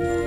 you.